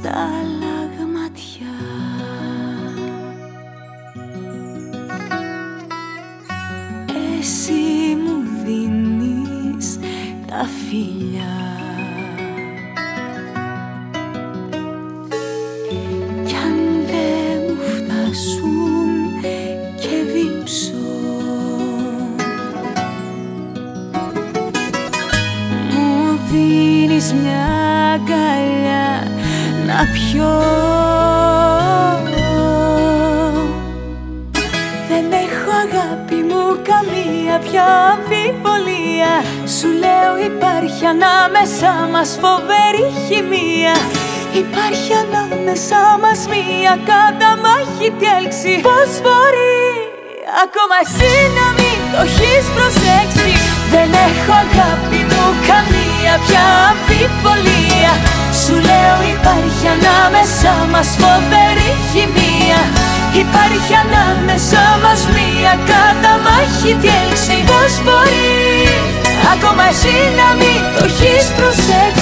στα λαγματιά Εσύ μου δίνεις τα φιλιά. Κι αν δεν μου φτάσουν και δίψω Μου δίνεις μια να πιω Δεν έχω αγάπη μου καμία πια αμφιβολία. Σου λέω υπάρχει ανάμεσα μας φοβερή χημεία. Υπάρχει ανάμεσα μας μία καταμάχητη έλξη. Πώς μπορεί ακόμα εσύ να μην το έχεις προσέξει; Υπάρχει ανάμεσα μας φοβερή χημεία. Υπάρχει ανάμεσα μας μία καταμάχητη έλξη Πώς μπορεί ακόμα εσύ να μην το έχεις προσέξει;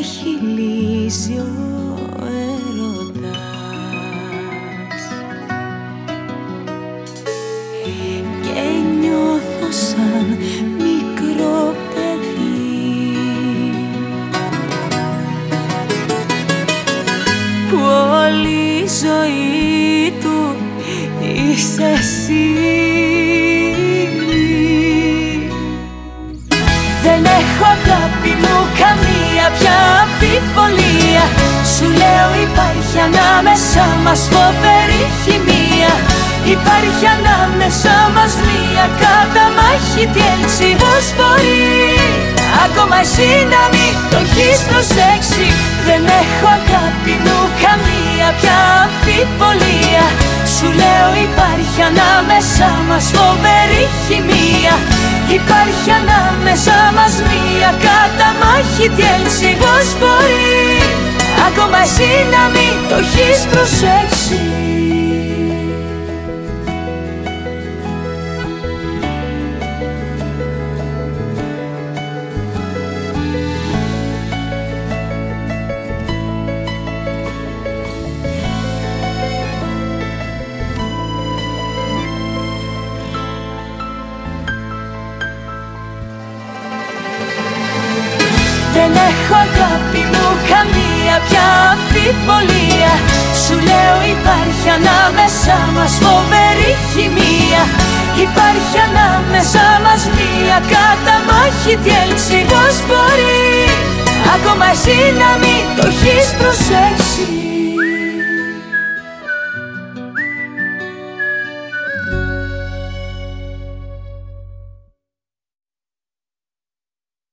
Μου ξεχυλίζει ο έρωτας Και νιώθω σαν μικρό παιδί. Που όλη η ζωή του είσαι εσύ. Δεν έχω αγάπη Υπάρχει ανάμεσα μας μία καταμάχητη έλξη Πώς μπορεί. Ακόμα εσύ να μην το έχεις προσέξει. Δεν έχω αγάπη μου καμία πια αμφιβολία. Σου λέω υπάρχει ανάμεσα μας φοβερή χημεία. Υπάρχει ανάμεσα μας μία καταμάχητη έλξη Πώς μπορεί. Ακόμα εσύ να μην το έχεις προσέξει Δεν έχω αγάπη μου καμία πια αμφιβολία. Σου λέω υπάρχει ανάμεσα μας φοβερή χημεία. Υπάρχει ανάμεσα μας μία καταμάχητη έλξη. Πώς μπορεί ακόμα εσύ να μην το έχεις προσέξει;